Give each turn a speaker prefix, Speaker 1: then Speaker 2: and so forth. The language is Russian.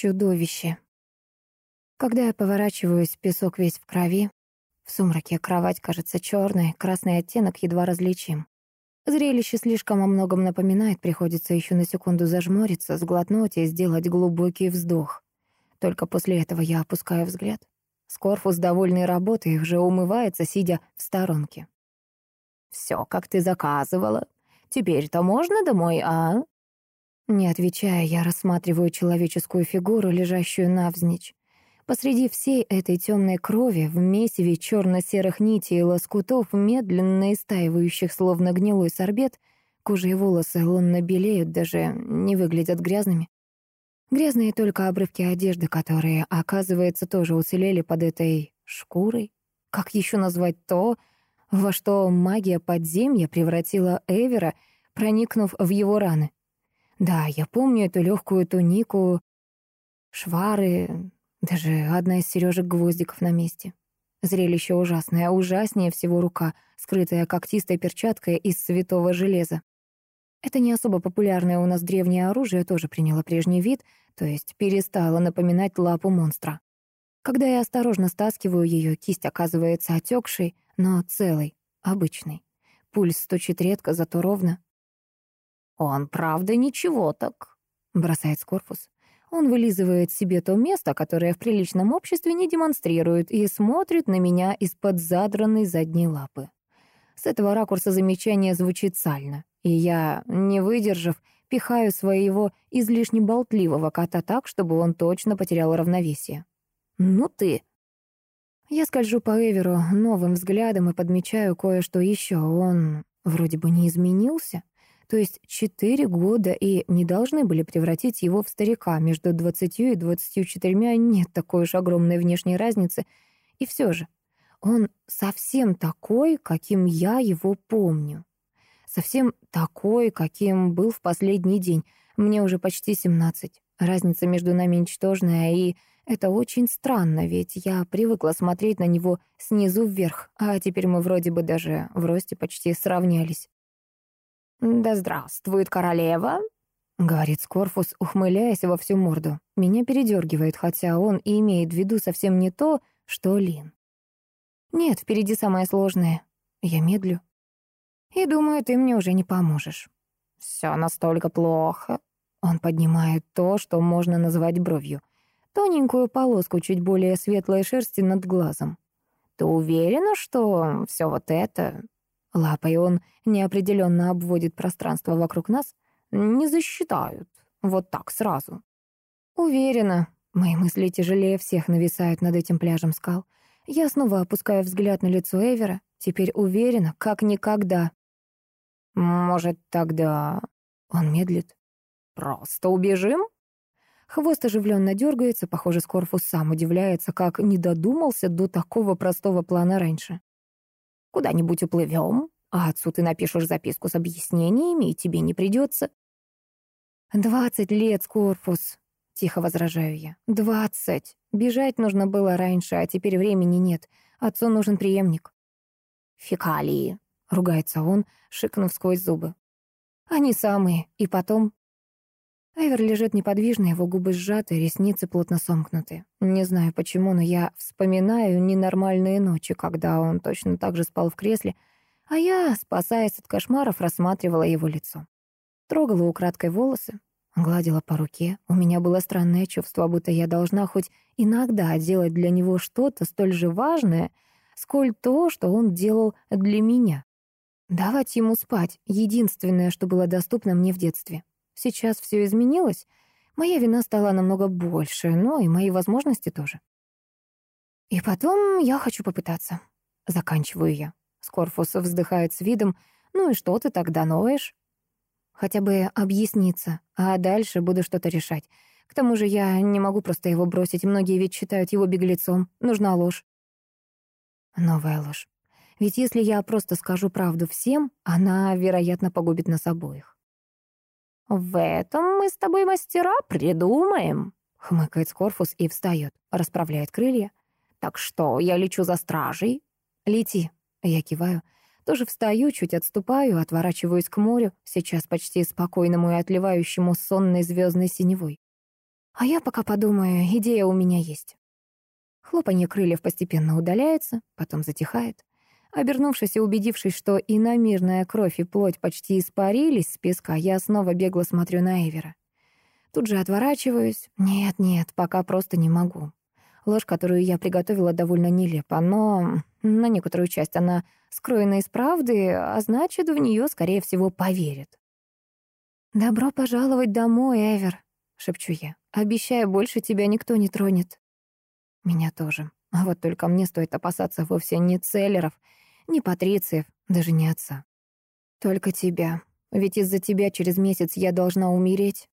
Speaker 1: чудовище. Когда я поворачиваюсь, песок весь в крови. В сумраке кровать кажется черной, красный оттенок едва различим. Зрелище слишком о многом напоминает, приходится еще на секунду зажмуриться, сглотнуть и сделать глубокий вздох. Только после этого я опускаю взгляд. Скорфус, довольный работой, уже умывается, сидя в сторонке. «Все, как ты заказывала. Теперь-то можно домой, а?» Не отвечая, я рассматриваю человеческую фигуру, лежащую навзничь. Посреди всей этой темной крови, в месиве черно-серых нитей и лоскутов, медленно истаивающих, словно гнилой сорбет, кожа и волосы лунно белеют, даже не выглядят грязными. Грязные только обрывки одежды, которые, оказывается, тоже уцелели под этой шкурой. Как еще назвать то, во что магия подземья превратила Эвера, проникнув в его раны? Да, я помню эту легкую тунику, швары, даже одна из сережек гвоздиков на месте. Зрелище ужасное, ужаснее всего рука, скрытая когтистой перчаткой из святого железа. Это не особо популярное у нас древнее оружие тоже приняло прежний вид, то есть перестало напоминать лапу монстра. Когда я осторожно стаскиваю ее, кисть оказывается отекшей, но целой, обычной. Пульс стучит редко, зато ровно. «Он правда ничего так», — бросает Скорпус. Он вылизывает себе то место, которое в приличном обществе не демонстрирует, и смотрит на меня из-под задранной задней лапы. С этого ракурса замечание звучит сально, и я, не выдержав, пихаю своего излишне болтливого кота так, чтобы он точно потерял равновесие. «Ну ты!» Я скольжу по Эверу новым взглядом и подмечаю кое-что еще. Он вроде бы не изменился. То есть четыре года и не должны были превратить его в старика. Между двадцатью и двадцатью четырьмя нет такой уж огромной внешней разницы. И все же, он совсем такой, каким я его помню. Совсем такой, каким был в последний день. Мне уже почти семнадцать. Разница между нами ничтожная, и это очень странно, ведь я привыкла смотреть на него снизу вверх, а теперь мы вроде бы даже в росте почти сравнялись. «Да здравствует королева!» — говорит Скорфус, ухмыляясь во всю морду. Меня передергивает, хотя он и имеет в виду совсем не то, что Лин. «Нет, впереди самое сложное. Я медлю. И думаю, ты мне уже не поможешь». «Все настолько плохо». Он поднимает то, что можно назвать бровью. Тоненькую полоску чуть более светлой шерсти над глазом. «Ты уверена, что все вот это Лапой он неопределенно обводит пространство вокруг нас. Не засчитают. Вот так сразу. Уверена. Мои мысли тяжелее всех нависают над этим пляжем скал. Я снова опускаю взгляд на лицо Эвера. Теперь уверена, как никогда. Может, тогда... Он медлит. Просто убежим? Хвост оживленно дергается, похоже, Скорфус сам удивляется, как не додумался до такого простого плана раньше. Куда-нибудь уплывем, а отцу ты напишешь записку с объяснениями, и тебе не придется. «Двадцать лет, Скорпус», — тихо возражаю я. «Двадцать. Бежать нужно было раньше, а теперь времени нет. Отцу нужен преемник». «Фекалии», — ругается он, шикнув сквозь зубы. «Они самые. И потом...» Эвер лежит неподвижно, его губы сжаты, ресницы плотно сомкнуты. Не знаю почему, но я вспоминаю ненормальные ночи, когда он точно так же спал в кресле, а я, спасаясь от кошмаров, рассматривала его лицо. Трогала украдкой волосы, гладила по руке. У меня было странное чувство, будто я должна хоть иногда делать для него что-то столь же важное, сколь то, что он делал для меня. Давать ему спать — единственное, что было доступно мне в детстве. Сейчас все изменилось. Моя вина стала намного больше, но и мои возможности тоже. И потом я хочу попытаться. Заканчиваю я. Скорфус вздыхает с видом. Ну и что ты тогда ноешь? Хотя бы объясниться, а дальше буду что-то решать. К тому же я не могу просто его бросить. Многие ведь считают его беглецом. Нужна ложь. Новая ложь. Ведь если я просто скажу правду всем, она, вероятно, погубит нас обоих. «В этом мы с тобой, мастера, придумаем», — хмыкает Скорфус и встает, расправляет крылья. «Так что, я лечу за стражей?» «Лети», — я киваю. Тоже встаю, чуть отступаю, отворачиваюсь к морю, сейчас почти спокойному и отливающему сонной звездной синевой. А я пока подумаю, идея у меня есть. Хлопанье крыльев постепенно удаляется, потом затихает. Обернувшись и убедившись, что иномирная кровь и плоть почти испарились с песка, я снова бегло смотрю на Эвера. Тут же отворачиваюсь. Нет, нет, пока просто не могу. Ложь, которую я приготовила, довольно нелепа, но на некоторую часть она скроена из правды, а значит, в нее, скорее всего, поверят. «Добро пожаловать домой, Эвер», — шепчу я. «Обещаю, больше тебя никто не тронет». Меня тоже. А вот только мне стоит опасаться вовсе не целлеров, ни патрициев, даже не отца. Только тебя. Ведь из-за тебя через месяц я должна умереть.